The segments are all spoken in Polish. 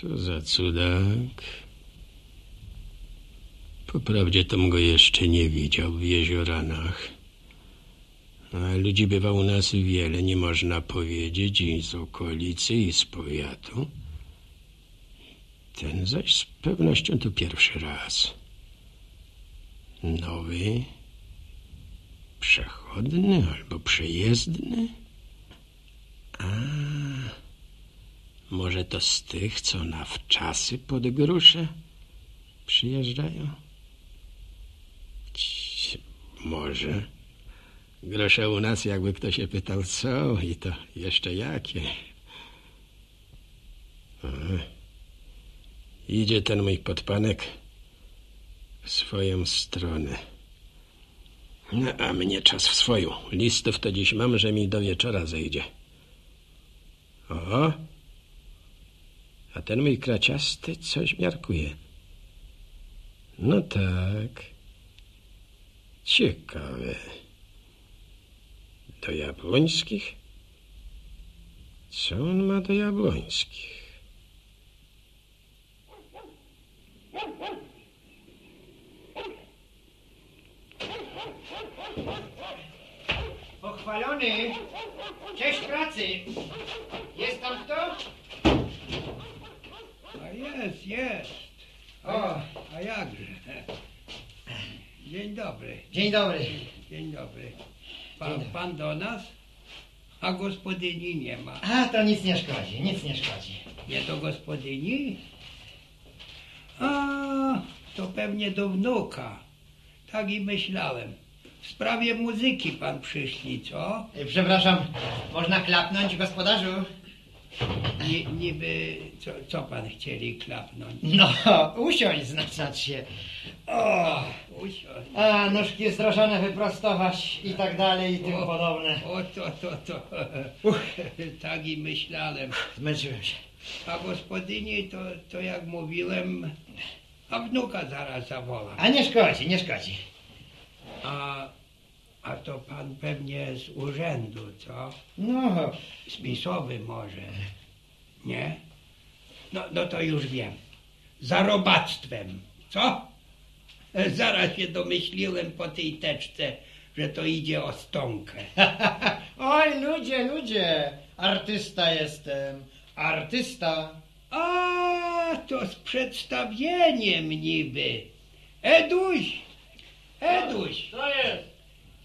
Co za cudak. Poprawdzie tom go jeszcze nie widział w jezioranach. A ludzi bywa u nas wiele, nie można powiedzieć, i z okolicy, i z powiatu. Ten zaś z pewnością tu pierwszy raz. Nowy, przechodny albo przejezdny? A, może to z tych, co na wczasy pod grusze przyjeżdżają? Ć, może. Grosze u nas, jakby kto się pytał, co i to jeszcze jakie. A, idzie ten mój podpanek w swoją stronę. No, a mnie czas w swoją. Listów to dziś mam, że mi do wieczora zejdzie. O! A ten mój kraciasty coś miarkuje. No tak. Ciekawe. Do jabłońskich? Co on ma do jabłońskich? Pochwalony! Cześć pracy! Jest tam kto? A jest, jest. A, O. a jakże? Dzień dobry, Dzień dobry. dzień dobry. Pan, Dzień dobry. pan do nas? A gospodyni nie ma. A, to nic nie szkodzi, nic nie szkodzi. Nie do gospodyni? A, to pewnie do wnuka. Tak i myślałem. W sprawie muzyki pan przyszli, co? Przepraszam, można klapnąć gospodarzu? Ni, niby, co, co pan chcieli klapnąć? No, usiąść znaczać się. O, Usiądź. a nóżki zdrożone wyprostować i tak dalej i tym O. podobne. O, to, to, to. Tak i myślałem. Zmęczyłem się. A gospodyni to, to jak mówiłem, a wnuka zaraz zawoła. A nie szkodzi, nie szkodzi. A, a to pan pewnie z urzędu, co? No, Spisowy może. Nie? No, no to już wiem. Za robactwem, co? Zaraz się domyśliłem po tej teczce, że to idzie o stonkę. Oj, ludzie, ludzie, artysta jestem, artysta. A, to z przedstawieniem niby. Eduś, Eduś, Co jest?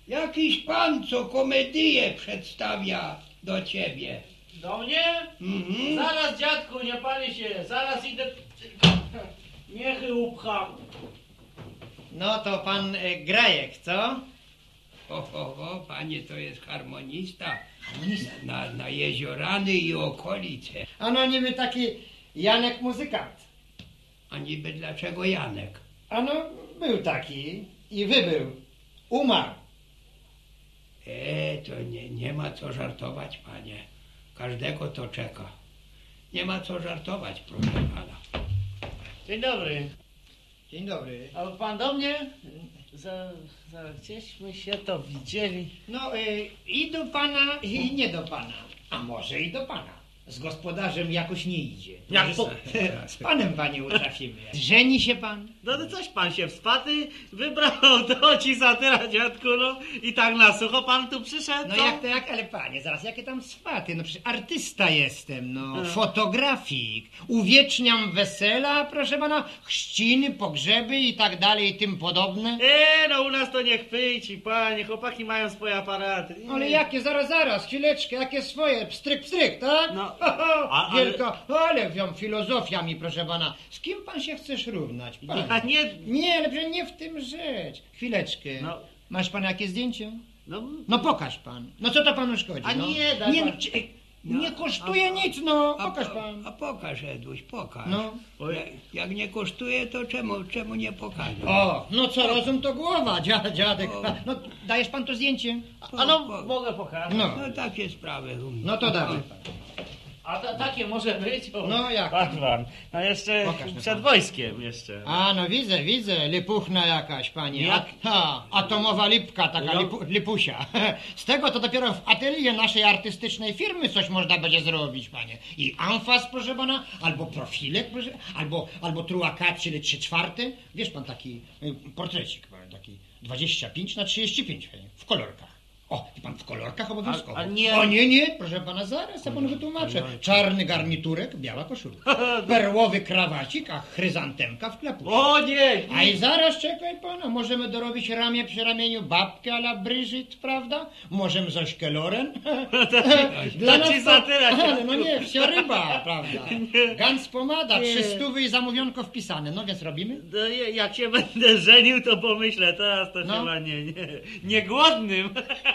Jakiś pan, co komedię przedstawia do ciebie. Do mnie? Mhm. Zaraz dziadku, nie pali się, zaraz idę... Niechy upcham. No to pan e, Grajek, co? O, o, o, panie, to jest harmonista Harmonista. na, na jeziorany i okolice. Ano niby taki Janek muzykant. A niby dlaczego Janek? Ano był taki i wybył. Umarł. E, to nie, nie ma co żartować, panie. Każdego to czeka. Nie ma co żartować, proszę pana. Dzień dobry. Dzień dobry. A pan do mnie? Za, za gdzieśmy się to widzieli. No y, i do pana i nie do pana. A może i do pana. Z gospodarzem jakoś nie idzie. Jak to? z- panem panie utrafimy. Żeni się pan? No to coś pan się w spaty wybrał, to ci satyra dziadku, no. I tak na sucho pan tu przyszedł, No jak to jak, ale panie, zaraz jakie tam swaty? No przecież artysta jestem, no, Hmm. fotografik. Uwieczniam wesela, proszę pana, chrzciny, pogrzeby i tak dalej i tym podobne. E, no u nas to nie chwyci, panie, chłopaki mają swoje aparaty. No Ale jakie, zaraz, zaraz, chwileczkę, jakie swoje, pstryk, pstryk, tak? No, a- ale- Wielka, ale wiem, filozofia mi, proszę pana. Z kim pan się chcesz równać? Ja nie... Nie, ale przecież nie w tym rzecz. Chwileczkę. No. Masz pan jakie zdjęcie? No, No pokaż pan. No co to panu szkodzi? A no? nie, daj nie, pan. no, czy- nie No, kosztuje a- nic, no. A, Pokaż po- pan. A pokaż, Eduś, pokaż. No. Jak, jak nie kosztuje, to czemu, czemu nie pokażę? O, no co rozum to głowa, dziad, dziadek. O. No dajesz pan to zdjęcie? a no, po- mogę pokazać. No. No takie sprawy u mnie. No to dawaj pan. A ta, takie może być? O, No, jak? Pan, pan. No jeszcze Pokaż przed pan. wojskiem jeszcze. A, no widzę, widzę, lipuchna jakaś, panie. Jak? A, atomowa lipka, taka lipu, lipusia. Z tego to dopiero w atelier naszej artystycznej firmy coś można będzie zrobić, panie. I amfas, proszę pana, albo profilek, proszę, albo, albo truakat, czyli trzy czwarte. Wiesz pan, taki y, portrecik, panie, taki 25 na 35, panie, w kolorkach. O, i pan w kolorkach obowiązkowo. A- a nie- O nie, nie, proszę pana, zaraz ja panu wytłumaczę. Czarny garniturek, biała koszulka. Perłowy krawacik, a chryzantemka w klepusie. O nie! A i zaraz czekaj pana, możemy dorobić ramię przy ramieniu babkę a la Bryżit, prawda? Możemy Zośkę Loren. to ci zatyrać. Ale no nie, wsia ryba, prawda? Gans pomada, Nie. trzy stówy i zamówionko wpisane. No więc robimy? No, jak się będę żenił, to pomyślę, teraz to No. chyba nie, nie, nie głodnym.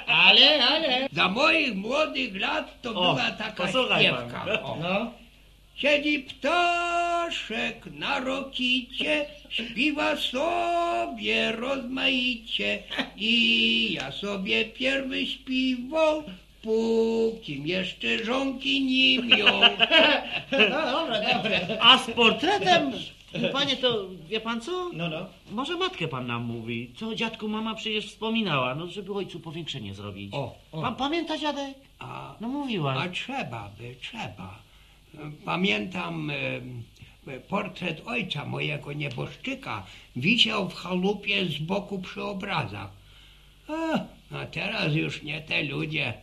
Ale, ale. Za moich młodych lat to O, była taka śpiewka. No. Siedzi ptaszek na rokicie, śpiewa sobie rozmaicie i ja sobie pierwy śpiwał, póki jeszcze żonki nie miał. No dobra, dobra. A z portretem, panie, to wie pan co? No, no. Może matkę pan nam mówi. Co dziadku mama przecież wspominała, no żeby ojcu powiększenie zrobić. O, o. Pan pamięta dziadek? A, No mówiła. a trzeba by, trzeba. Pamiętam e, portret ojca mojego nieboszczyka wisiał w chalupie z boku przy obrazach. A, a teraz już nie te ludzie.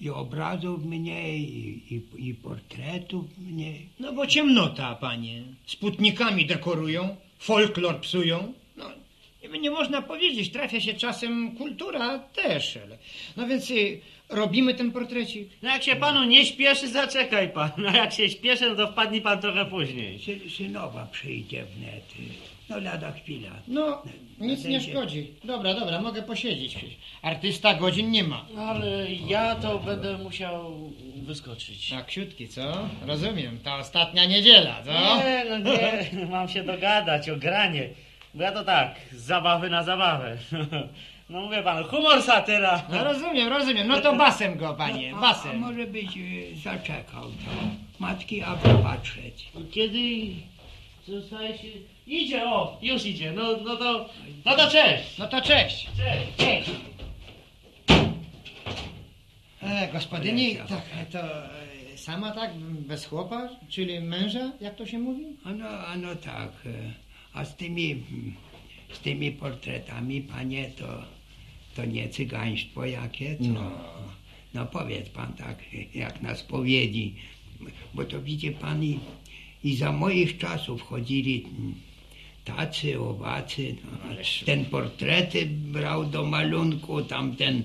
I obrazów mniej, i, i, i portretów mniej. No bo ciemnota, panie. Sputnikami dekorują, folklor psują. No, nie można powiedzieć, trafia się czasem kultura też. Ale... No więc y, robimy ten portrecik. No jak się panu nie śpieszy, zaczekaj pan. A jak się śpieszy, no to wpadnie pan trochę później. Sy, synowa przyjdzie wnet. No lada chwila. No, nic nie szkodzi. Dobra, dobra, mogę posiedzieć. przecież. Artysta godzin nie ma. Ale ja to będę musiał wyskoczyć. Tak, siutki, co? Rozumiem, ta ostatnia niedziela, co? Nie, no nie, mam się dogadać o granie. Bo ja to tak, z zabawy na zabawę. No mówię panu, humor satyra. No rozumiem, rozumiem. No to basem go, panie, A, a basem. może byś y, zaczekał to. Matki, a popatrzeć. Kiedy zostaje się... Idzie, o, już idzie. No, no to, no to cześć. No to cześć. Cześć. Cześć. E, gospodyni, tak, to e, sama tak, bez chłopa, czyli męża, jak to się mówi? Ano, ano tak. y, A z tymi, z tymi portretami, panie, to, to nie cygaństwo jakie, co? No. No powiedz pan tak, jak na spowiedzi. Bo to widzi pan i, i za moich czasów chodzili tacy, owacy. No, Ależ- ten portrety brał do malunku, tamten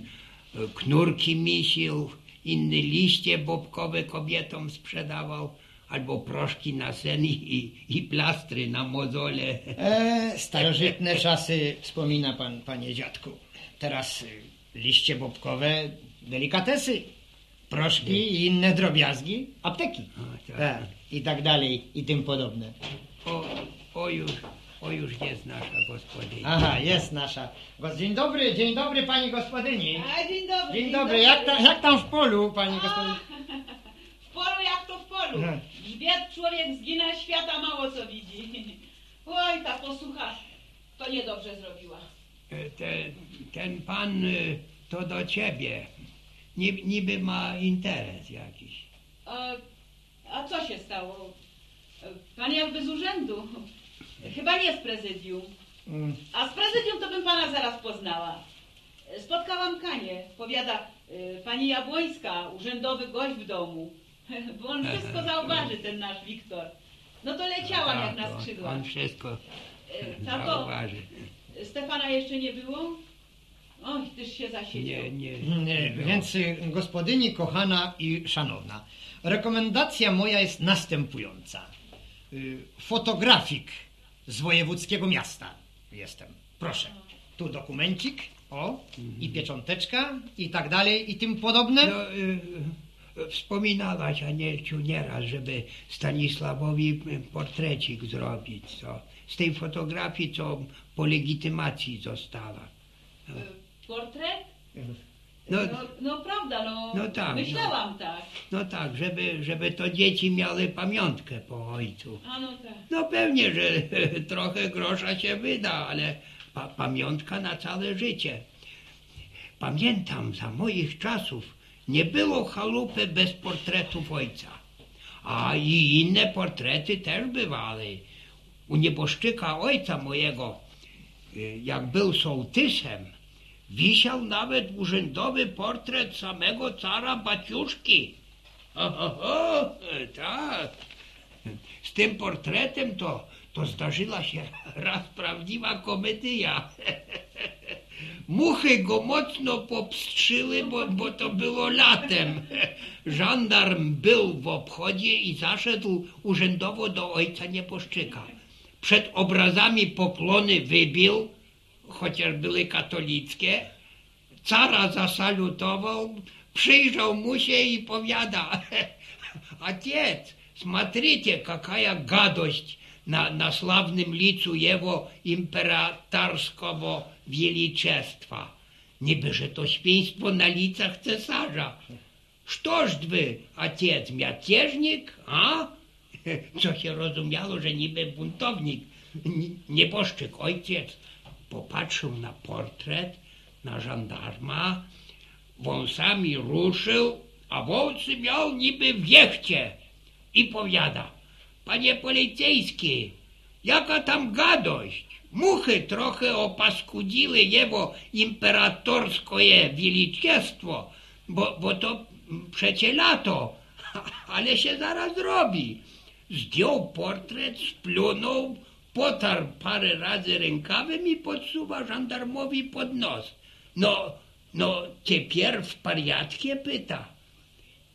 e, knurki misił, inny liście bobkowe kobietom sprzedawał, albo proszki na sen i, i plastry na mozole. E, starożytne czasy wspomina pan, panie dziadku. Teraz y, liście bobkowe, delikatesy, proszki i inne drobiazgi, apteki. A, tak. Tak, i tak dalej, i tym podobne. O, o już, o już jest nasza gospodyni. Aha, jest nasza. Dzień dobry, dzień dobry pani gospodyni. A, dzień dobry. Dzień dobry, jak, ta, jak tam w polu pani gospodyni? W polu jak to w polu. Mhm. Grzbiet człowiek zgina, świata mało co widzi. Oj, ta posłucha, to niedobrze zrobiła. E, Te, ten pan y, to do ciebie. Niby, niby ma interes jakiś. A, a co się stało? Pan jakby z urzędu. Chyba nie z prezydium. Mm, A z prezydium to bym pana zaraz poznała. Spotkałam Kanie. Powiada, y, pani Jabłońska, urzędowy gość w domu. Bo on wszystko zauważy, ten nasz Wiktor. No to leciałam jak na Tak, on- skrzydłach. On wszystko Y, Tato, zauważy. Stefana jeszcze nie było? Oj, tyż się zasiedział. Nie, nie, Nie, było. więc y, gospodyni kochana i szanowna, rekomendacja moja jest następująca. Y, Fotografik z wojewódzkiego miasta jestem. Proszę. Tu dokumencik, o, i piecząteczka, i tak dalej, i tym podobne. No, y, y, wspominałaś, Anielciu, nieraz, żeby Stanisławowi y, portrecik zrobić, co? Z tej fotografii, co po legitymacji została. Y, Portret? No, No, no prawda, no, No tak, myślałam tak. No tak, żeby, żeby to dzieci miały pamiątkę po ojcu. A no tak. No pewnie, że trochę grosza się wyda, ale pa pamiątka na całe życie. Pamiętam, za moich czasów nie było chałupy bez portretów ojca. A i inne portrety też bywały. U nieboszczyka ojca mojego, y, jak był sołtysem, wisiał nawet urzędowy portret samego cara Baciuszki. Ho, ho, ho, tak. Z tym portretem to, to zdarzyła się raz prawdziwa komedia. Muchy go mocno popstrzyły, bo, bo to było latem. Żandarm był w obchodzie i zaszedł urzędowo do ojca nieboszczyka. Przed obrazami poklony wybił, chociaż były katolickie. Cara zasalutował, przyjrzał mu się i powiada, отец, смотрите, какая гадость на, на славnym licu jego imperatorskiego wieliczestwa. Niby, że to świństwo na licach cesarza. Sztoż wy, ojciec, miatieżnik, a? Co się rozumiało, że niby buntownik. N- Nieboszczyk, ojciec, popatrzył na portret, na żandarma, wąsami ruszył, a wąsy miał niby w jechcie. I powiada, panie policyjski, jaka tam gadość? Muchy trochę opaskudziły jego imperatorskie wieliciestwo, bo, bo to przecie lato, ale się zaraz robi. Zdjął portret, splunął, potarł parę razy rękawem i podsuwa żandarmowi pod nos. No, no, теперь w pariatkie pyta.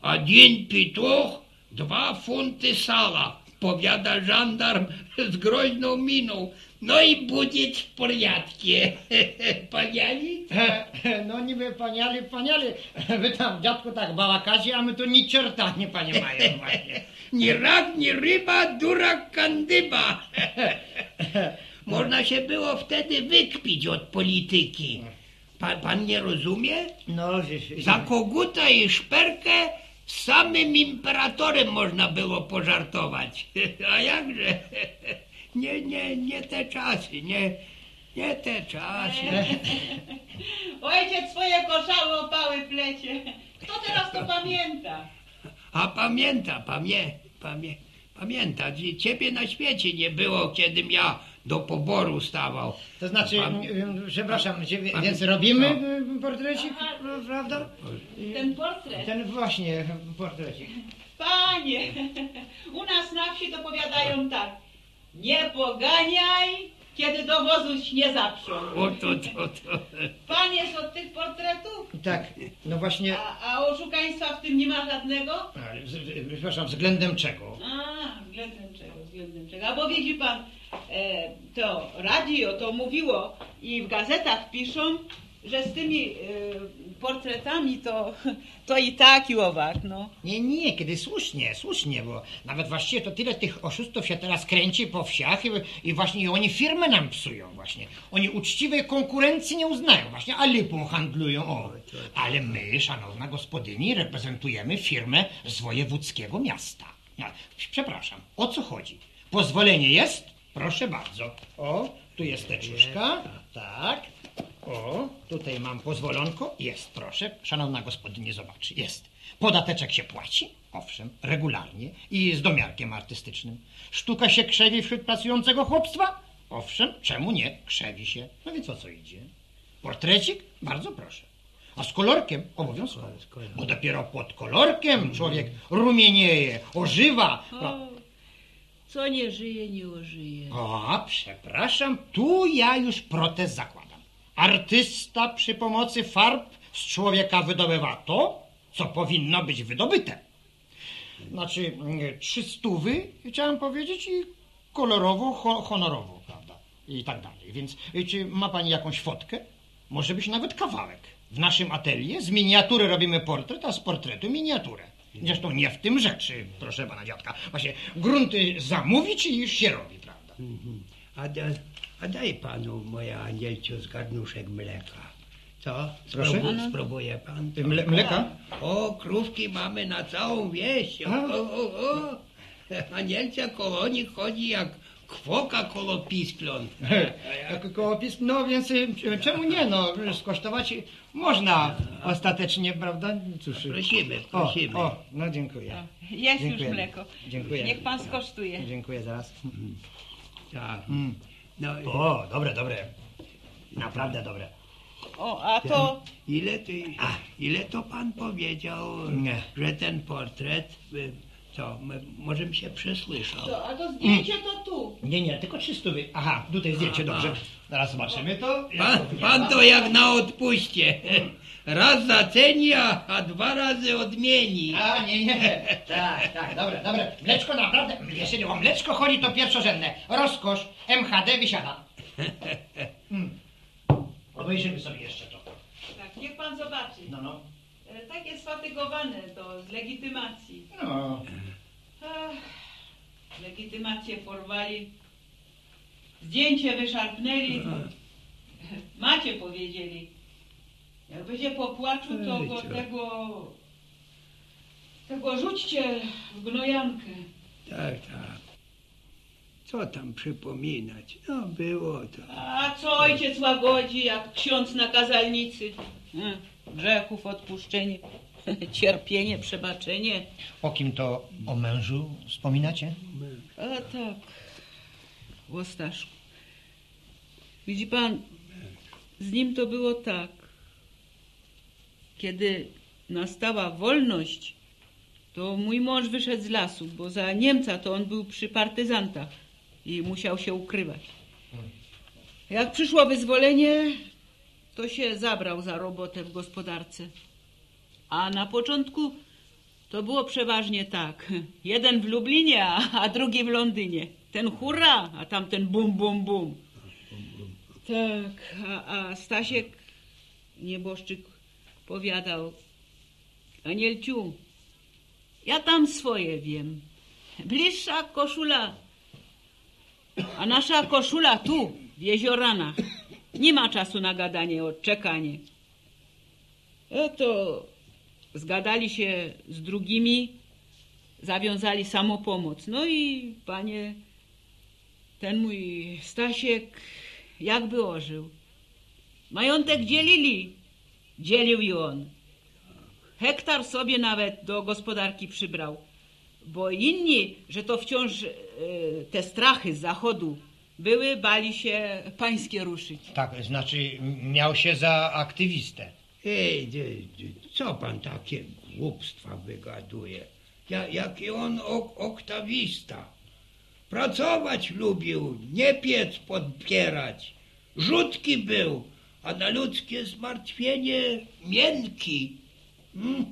Один pituch, dwa funty sala, powiada żandarm z groźną miną. No i będzie w pariatkie. Paniali? No niby paniali, paniali. Wy tam, dziadku, tak bałakacie, a my tu ni czerta nie panie mają właśnie. Ni rak, ni ryba, durak, kandyba. Można się było wtedy wykpić od polityki. Pan, pan nie rozumie? No, Za koguta i szperkę z samym imperatorem można było pożartować. A jakże? Nie, nie, nie te czasy, nie, nie te czasy. Ojciec swoje korzały opały plecie. Kto teraz to pamięta? A pamięta, pamię, pamię, pamięta, ciebie na świecie nie było, kiedym ja do poboru stawał. To znaczy, Pan- przepraszam, Pan- więc robimy no. portrecik, Aha. prawda? Ten portret. Ten właśnie portrecik. Panie, u nas na wsi to powiadają tak. Nie poganiaj, kiedy do wozu nie zaprzą. O to, to, to. Pan jest od tych portretów? Tak, no właśnie, A, a oszukaństwa w tym nie ma żadnego? z- z- przepraszam, względem czego? A, względem czego, względem czego. A bo widzi pan, e, to radio to mówiło i w gazetach piszą, że z tymi e, portretami to, to i tak i owak, no. Nie, nie, kiedy słusznie, słusznie, bo nawet właściwie to tyle tych oszustów się teraz kręci po wsiach i, i właśnie oni firmy nam psują właśnie. Oni uczciwej konkurencji nie uznają właśnie, a lipą handlują, o. Ale my, szanowna gospodyni, reprezentujemy firmę z wojewódzkiego miasta. No, przepraszam, o co chodzi? Pozwolenie jest? Proszę bardzo. O, tu jest teczuszka, tak. O, tutaj mam pozwolonko. Jest, proszę. Szanowna gospodyni, zobaczy. Jest. Podateczek się płaci? Owszem, regularnie i z domiarkiem artystycznym. Sztuka się krzewi wśród pracującego chłopstwa? Owszem, czemu nie? Krzewi się. No więc o co idzie? Portrecik? Bardzo proszę. A z kolorkiem? Obowiązkowo. Bo dopiero pod kolorkiem człowiek rumienieje, ożywa. No, Co nie żyje, nie ożyje. o, przepraszam, tu ja już protest zakładam. Artysta przy pomocy farb z człowieka wydobywa to, co powinno być wydobyte. Znaczy, mm, trzy stówy, chciałem powiedzieć, i kolorowo, ho, honorowo, prawda? I tak dalej. Więc czy ma pani jakąś fotkę? Może być nawet kawałek. W naszym atelier z miniatury robimy portret, a z portretu miniaturę. Zresztą nie w tym rzeczy, proszę pana dziadka. Właśnie grunty zamówić i już się robi, prawda? A, da, a daj panu, moja anielcio, z garnuszek mleka. Co? Proszę? Spróbuj, spróbuje pan? Co? Mle, mleka? O, krówki mamy na całą wieś. O, o, o, o. Anielcia koło nich chodzi jak kwoka koło piskląt. Jak kołopis, no więc y, czemu nie, no, skosztować można ostatecznie, prawda? Cóż, y, Prosimy, o, prosimy. o, no dziękuję. Jest już Dziękuję. mleko. Dziękuję. Niech pan skosztuje. Dziękuję zaraz. Tak. Mm. No, O, dobre, dobre. Naprawdę dobre. O, a to ile, ty, ile to pan powiedział, Nie. że ten portret, y, co, my, możem się przesłyszał. To, a to zdjęcie to tu. Nie, nie, tylko 300. wy- Aha, tutaj zdjęcie, Aha. dobrze. Zaraz zobaczymy to. Pan, pan to jak na odpuście. Raz zaceni, a, a dwa razy odmieni. A, nie, nie. Tak, tak, dobre, dobre. Mleczko naprawdę, jeżeli o mleczko chodzi, to pierwszorzędne. Rozkosz, MHD wysiada. Mm. Obejrzymy sobie jeszcze to. Tak, niech pan zobaczy. No, no. E, Takie sfatygowane to z legitymacji. No, Ach, legitymację porwali. Zdjęcie wyszarpnęli. Macie powiedzieli. Jak będzie po płaczu, to go, tego, tego rzućcie w gnojankę. Tak, tak. Co tam przypominać? No było to. A co ojciec łagodzi, jak ksiądz na kazalnicy? Hmm, Grzechów odpuszczenie, cierpienie, przebaczenie. o kim to o mężu wspominacie? A tak, Łostaszku. Widzi pan, z nim to było tak. Kiedy nastała wolność, to mój mąż wyszedł z lasu, bo za Niemca to on był przy partyzantach i musiał się ukrywać. Jak przyszło wyzwolenie, to się zabrał za robotę w gospodarce. A na początku to było przeważnie tak. Jeden w Lublinie, a, a drugi w Londynie. Ten hurra, a tamten bum, bum, bum. Tak, a, a Stasiek nieboszczyk powiadał, Anielciu, ja tam swoje wiem. Bliższa koszula, a nasza koszula tu, w jezioranach. Nie ma czasu na gadanie, odczekanie. No to zgadali się z drugimi, zawiązali samopomoc. No i panie, ten mój Stasiek jakby ożył. Majątek dzielili, dzielił i on. Hektar sobie nawet do gospodarki przybrał, bo inni, że to wciąż e, te strachy z zachodu były, bali się pańskie ruszyć. Tak, znaczy miał się za aktywistę. Ej, co pan takie głupstwa wygaduje? Ja, jaki on ok, oktawista. Pracować lubił, nie piec podpierać. Rzutki był, a na ludzkie zmartwienie miękki. Hmm?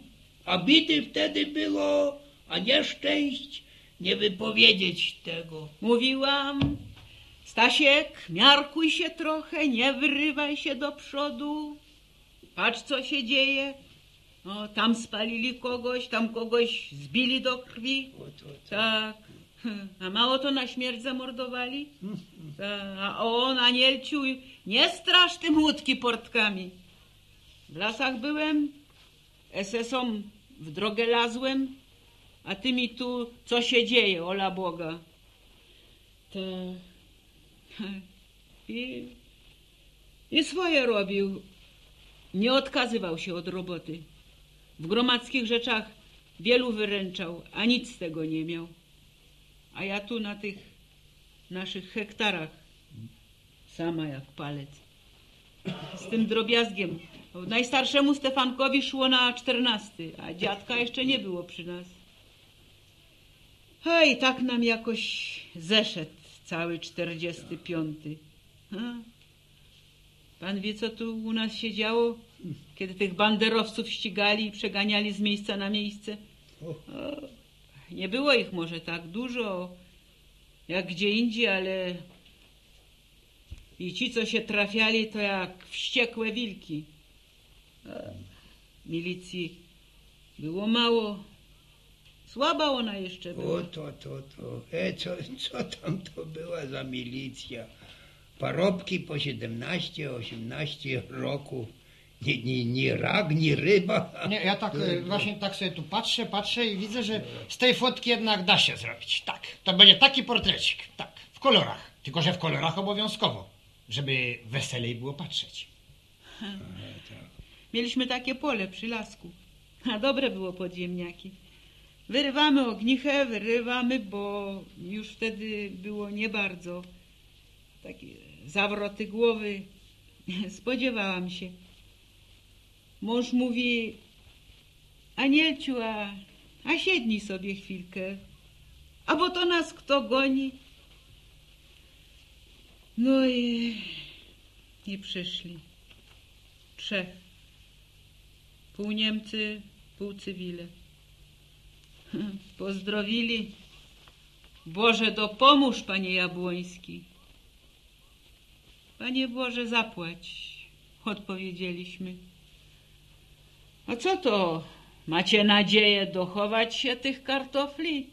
A bidy wtedy było, a nieszczęść nie wypowiedzieć tego. Mówiłam, Stasiek, miarkuj się trochę, nie wyrywaj się do przodu. Patrz, co się dzieje. O, tam spalili kogoś, tam kogoś zbili do krwi. O, to, to. Tak. A mało to na śmierć zamordowali? Tak. A on, Anielciu, nie strasz tym łódki portkami. W lasach byłem, SS-om w drogę lazłem, a ty mi tu, co się dzieje, ola Boga. To... I, I swoje robił. Nie odkazywał się od roboty. W gromadzkich rzeczach wielu wyręczał, a nic z tego nie miał. A ja tu na tych naszych hektarach sama jak palec. Z tym drobiazgiem. Najstarszemu Stefankowi szło na czternasty, a dziadka jeszcze nie było przy nas. Hej, tak nam jakoś zeszedł cały czterdziesty piąty. Pan wie, co tu u nas się działo, kiedy tych banderowców ścigali i przeganiali z miejsca na miejsce? O, nie było ich może tak dużo, jak gdzie indziej, ale i ci, co się trafiali, to jak wściekłe wilki. Milicji było mało. Słaba ona jeszcze była. O to, to, to. E, co, co tam to była za milicja? Parobki po 17-18 roku Ni, ni, ni rak, ni ryba. Nie, ja tak e, właśnie tak sobie tu patrzę, patrzę i widzę, że z tej fotki jednak da się zrobić. Tak, to będzie taki portrecik, tak, w kolorach. Tylko, że w kolorach obowiązkowo, żeby weselej było patrzeć. Mieliśmy takie pole przy lasku. A dobre było podziemniaki. Wyrywamy ognichę, wyrywamy, bo już wtedy było nie bardzo. Takie zawroty głowy. Spodziewałam się. Mąż mówi, Anielciu, a, a siednij sobie chwilkę. A bo to nas kto goni? No i nie przyszli. Trzech. Pół Niemcy, pół cywile. Pozdrowili. Boże, dopomóż, panie Jabłoński. Panie Boże, zapłać, odpowiedzieliśmy. A co to? Macie nadzieję dochować się tych kartofli?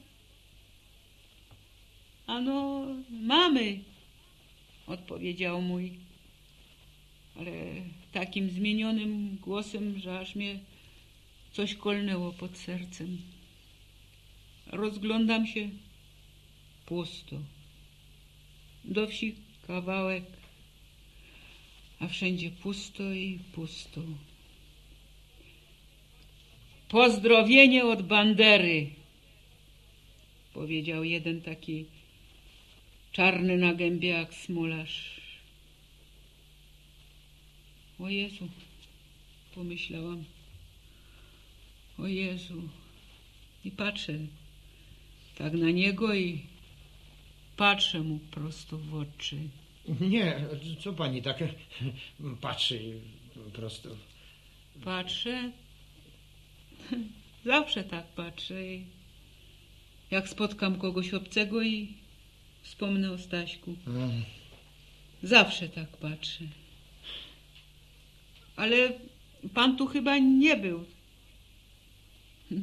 Ano, mamy, odpowiedział mój, ale takim zmienionym głosem, że aż mnie coś kolnęło pod sercem. Rozglądam się, pusto. Do wsi kawałek, a wszędzie pusto i pusto. Pozdrowienie od bandery, powiedział jeden taki czarny na gębie jak smularz. O Jezu, pomyślałam. O Jezu. I patrzę tak na niego i patrzę mu prosto w oczy. Nie, co pani tak patrzy prosto? Patrzę. Zawsze tak patrzę. Jak spotkam kogoś obcego i wspomnę o Staśku. Mm. Zawsze tak patrzę. Ale pan tu chyba nie był.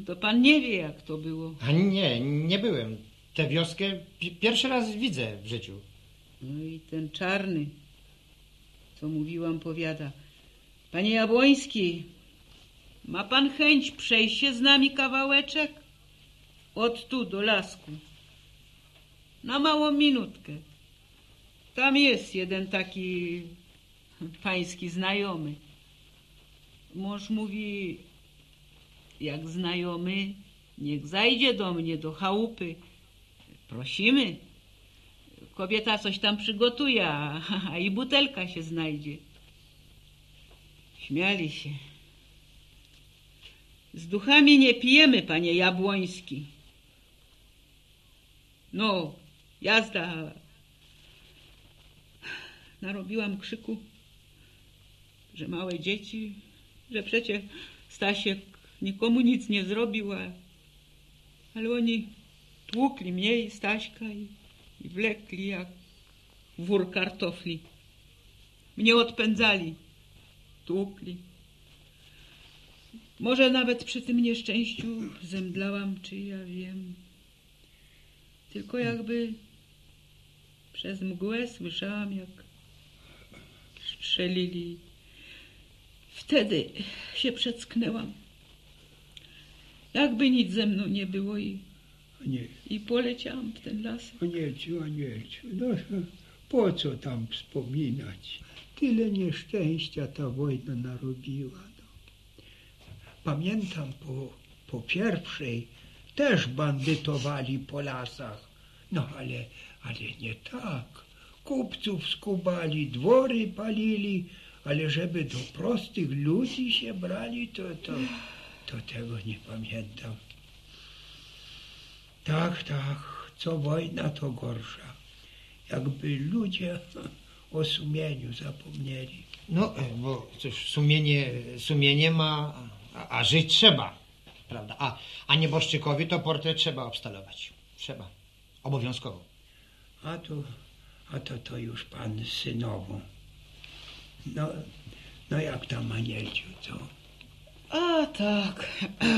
To pan nie wie, jak to było. A nie, nie byłem. Tę wioskę pi- pierwszy raz widzę w życiu. No i ten czarny, co mówiłam, powiada. Panie Jabłoński, ma pan chęć przejść się z nami kawałeczek? Od tu do lasku. Na małą minutkę. Tam jest jeden taki pański znajomy. Mąż mówi, jak znajomy, niech zajdzie do mnie, do chałupy. Prosimy. Kobieta coś tam przygotuje, a, i butelka się znajdzie. Śmiali się. Z duchami nie pijemy, panie Jabłoński. No, jazda. Narobiłam krzyku, że małe dzieci, że przecież Stasiek nikomu nic nie zrobił, ale oni tłukli mnie i Staśka i, i wlekli jak wór kartofli. Mnie odpędzali, tłukli. Może nawet przy tym nieszczęściu zemdlałam, czy ja wiem. Tylko jakby przez mgłę słyszałam, jak strzelili. Wtedy się przecknęłam. Jakby nic ze mną nie było i, Nie, i poleciałam w ten las. Anielciu, Anielciu, no po co tam wspominać? Tyle nieszczęścia ta wojna narobiła. No. Pamiętam po, po pierwszej też bandytowali po lasach. No ale, ale nie tak. Kupców skubali, dwory palili, ale żeby do prostych ludzi się brali, to, tego nie pamiętam. Tak, tak, co wojna to gorsza. Jakby ludzie o sumieniu zapomnieli. No, e, bo cóż, sumienie, sumienie ma, a, a żyć trzeba, prawda? A, a nieboszczykowi to portret trzeba obstalować. Trzeba. Obowiązkowo. A to, a to, to już pan synową. No, no jak tam Anielciu, co? A tak.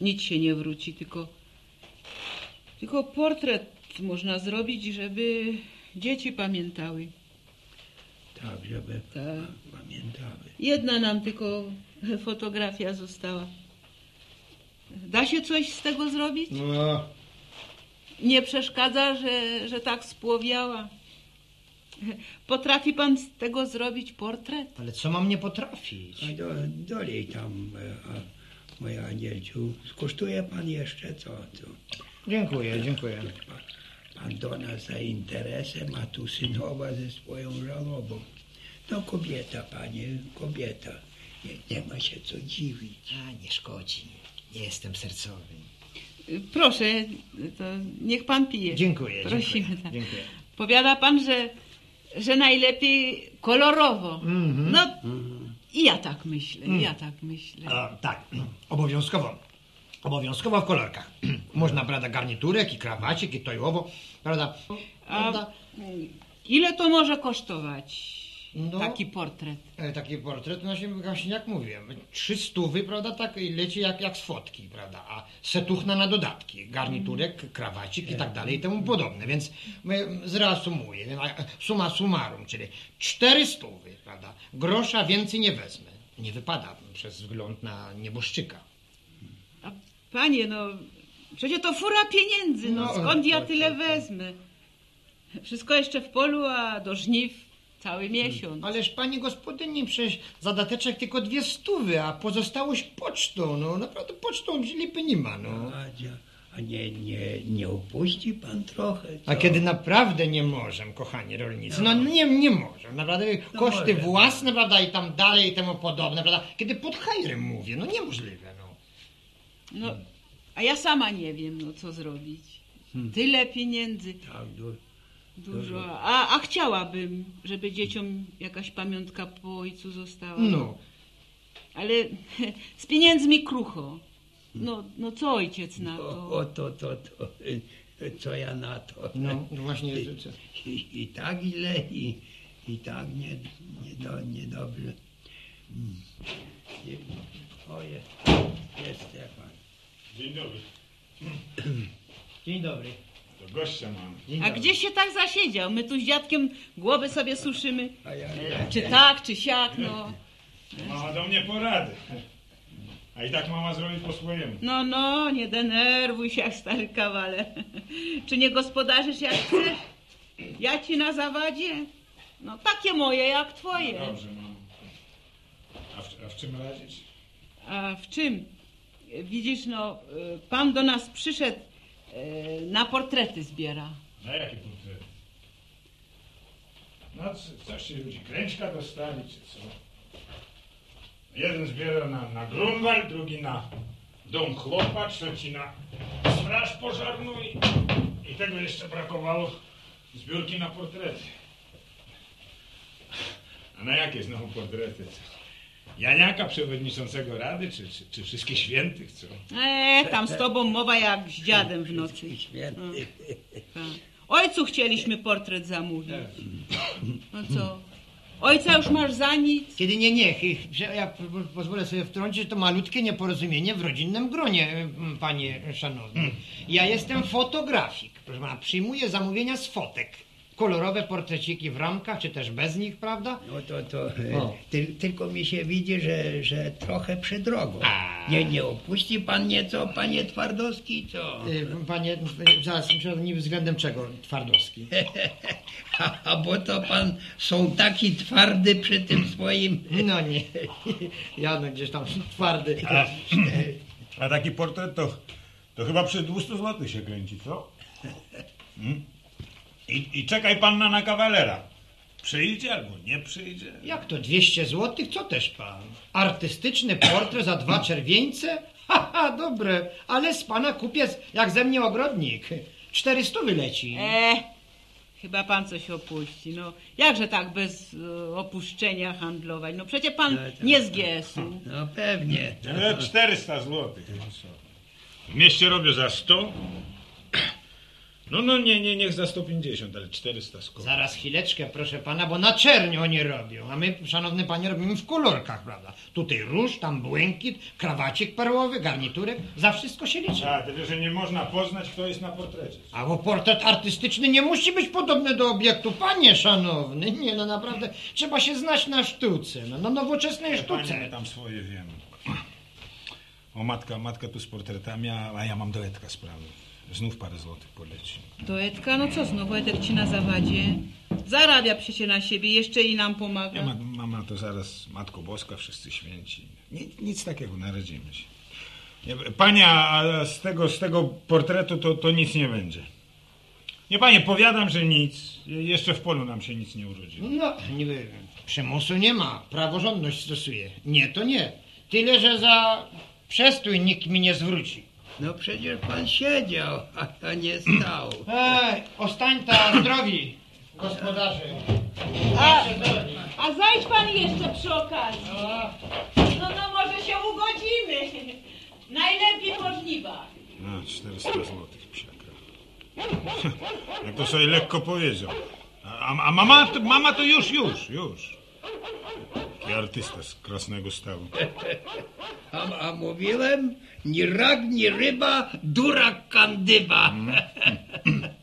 Nic się nie wróci, tylko, tylko portret można zrobić, żeby dzieci pamiętały. Tak, żeby Tak. pamiętały. Jedna nam tylko fotografia została. Da się coś z tego zrobić? No, Nie przeszkadza, że, że tak spłowiała. Potrafi pan z tego zrobić portret? ale co mam nie potrafić? A do, dolej tam, e, a, moja anielciu. Skosztuje pan jeszcze co? co? Dziękuję, dziękuję. Pan, pan do nas za interesem, a tu synowa ze swoją żałobą. No kobieta, panie, kobieta. Nie, nie ma się co dziwić. A, nie szkodzi. Nie jestem sercowy. Proszę, to niech pan pije. Dziękuję, Prosimy. dziękuję, tak. dziękuję. Powiada pan, że, że najlepiej kolorowo. Mhm. No i ja tak myślę, ja tak myślę. A, tak, obowiązkowo. Obowiązkowo w kolorkach. Można, prawda, garniturek i krawacik i to i owo, prawda? A prawda? ile to może kosztować No. taki portret? E, Taki portret, no się właśnie jak mówiłem, trzy stówy, prawda, tak i leci jak, jak z fotki, prawda, a setuchna na dodatki, garniturek, krawacik i tak dalej i temu podobne, więc zreasumuję, suma summarum, czyli cztery stówy, prawda, grosza więcej nie wezmę, nie wypada przez wzgląd na nieboszczyka. A panie, no przecież to fura pieniędzy, no, No, skąd ja tyle wezmę? Wszystko jeszcze w polu, a do żniw cały miesiąc. Ależ pani gospodyni, przecież zadateczek tylko dwie stówy, a pozostałość pocztą, no naprawdę pocztą lipy nie ma, no. Adzia, a nie, nie, nie opuści pan trochę? Co? A kiedy naprawdę nie możemy, kochani rolnicy, no nie, nie możemy, naprawdę koszty może. własne, prawda, i tam dalej i temu podobne, prawda, kiedy pod hajrem mówię, no niemożliwe, no. No, a ja sama nie wiem, no co zrobić. Tyle pieniędzy, Tak, du, dużo. A, a chciałabym, żeby dzieciom jakaś pamiątka po ojcu została. No, Ale z pieniędzmi krucho. No, no co ojciec na o, to? o to, to, to, y, co ja na to? no, właśnie, I, i, i tak źle, i, i tak nie, nie do, niedobrze. Mm. I- O, jest, jest Stefan. Dzień dobry. dzień dobry. To gościa mam. A dobry. gdzie się tak zasiedział? My tu z dziadkiem głowy sobie suszymy. A ja, Czy tak, czy siak, no. Mama do mnie porady. A i tak mama zrobi po swojemu. No, no, nie denerwuj się jak stary kawaler. Czy nie gospodarzysz jak chcesz? Ja ci na zawadzie? No, takie moje jak twoje. Dobrze, mamo. A w, a w czym radzić? A w czym? Widzisz, no, y, pan do nas przyszedł, na portrety zbiera. Na jakie portrety? No, coś ci ludzi kręćka dostali, czy co? Jeden zbiera na, na Grunwald, drugi na dom chłopa, trzeci na straż pożarną i, i tego jeszcze brakowało zbiórki na portrety. A na jakie znowu portrety? Janiaka, przewodniczącego rady, czy, czy, czy wszystkich świętych, co? E, tam z tobą mowa jak z dziadem w nocy. Święty. Tak. Ojcu chcieliśmy portret zamówić. No co? Ojca już masz za nic? Kiedy nie, nie, ja po- po- pozwolę sobie wtrącić, to malutkie nieporozumienie w rodzinnym gronie, m, panie szanowny. Ja jestem fotografik, proszę pana, przyjmuję zamówienia z fotek. Kolorowe portreciki w ramkach, czy też bez nich, prawda? No to, to e, O. ty, tylko mi się widzi, że, że trochę przydrogo. A. Nie, nie opuści pan nieco, panie Twardowski, co? Y, Panie, zaraz, względem czego Twardowski? A, a bo to pan są taki twardy przy tym swoim... No nie, ja no gdzieś tam twardy. A, a taki portret to, to chyba przy 200 zł się kręci, co? Hmm? I, I czekaj panna na kawalera. Przyjdzie albo nie przyjdzie. Jak to 200 zł? Co też pan? Artystyczny portret za dwa czerwieńce? Haha, dobre, ale z pana kupiec jak ze mnie ogrodnik. 400 wyleci. E, chyba pan coś opuści. No, jakże tak bez e, opuszczenia handlować? No przecież pan No tak, nie z GS-u. No pewnie. E, 400 zł. W mieście robię za 100. No, no nie, nie, niech za 150, ale 400 skoro. Zaraz chwileczkę, proszę pana, bo na czerniu oni robią, a my, szanowny panie, robimy w kolorkach, prawda? Tutaj róż, tam błękit, krawacik perłowy, garniturek, za wszystko się liczy. A, tyle, że nie można poznać, kto jest na portrecie. A bo portret artystyczny nie musi być podobny do obiektu, panie szanowny. Nie, no naprawdę, trzeba się znać na sztuce, no, na nowoczesnej Panie, my sztuce. tam swoje wiemy. O, matka, matka tu z portretami, a a ja mam do Edka sprawę. Znów parę złotych poleci. Do Edka, no co znowu, Edek ci na zawadzie? Zarabia przecie na siebie, jeszcze i nam Ja, pomaga. ma, mama to zaraz Matko Boska, wszyscy święci. Nic, nic takiego, naradzimy się. Nie, Panie, a z tego, z tego portretu to, to nic nie będzie. Nie, panie, powiadam, że nic. Jeszcze w polu nam się nic nie urodziło. No, niby przymusu nie ma, praworządność stosuje. Nie, to nie. Tyle, że za przestój nikt mi nie zwróci. No przecież pan siedział, a nie stał. Ej, ostańta zdrowi, gospodarze. A, a zajdź pan jeszcze przy okazji. No, no może się ugodzimy. Najlepiej możliwa. A, 400 złotych psiaka. Jak to sobie lekko powiedział. A, a mama, to- mama to już, już, już. Taki artysta z krasnego stawu. A, a mówiłem, ni rak, ni ryba, durak kandyba.